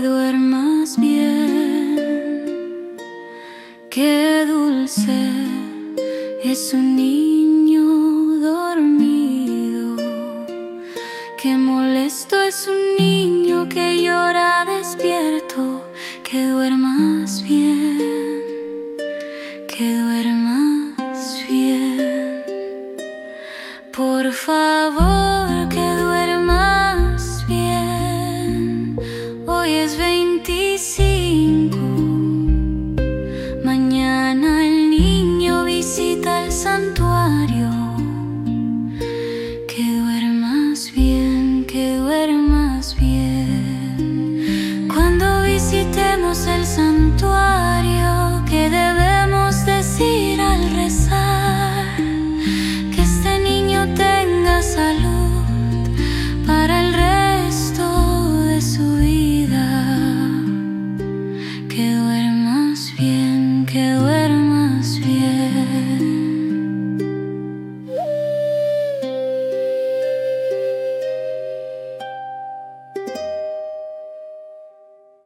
duermas bien. Qué dulce es un niño dormido. Qué molesto es un niño que llora despierto. Que duermas bien. Que duermas bien. Por favor, 25. Mañana el niño visita el santuario. Que duermas bien, que duermas bien. Cuando visitemos el santuario, can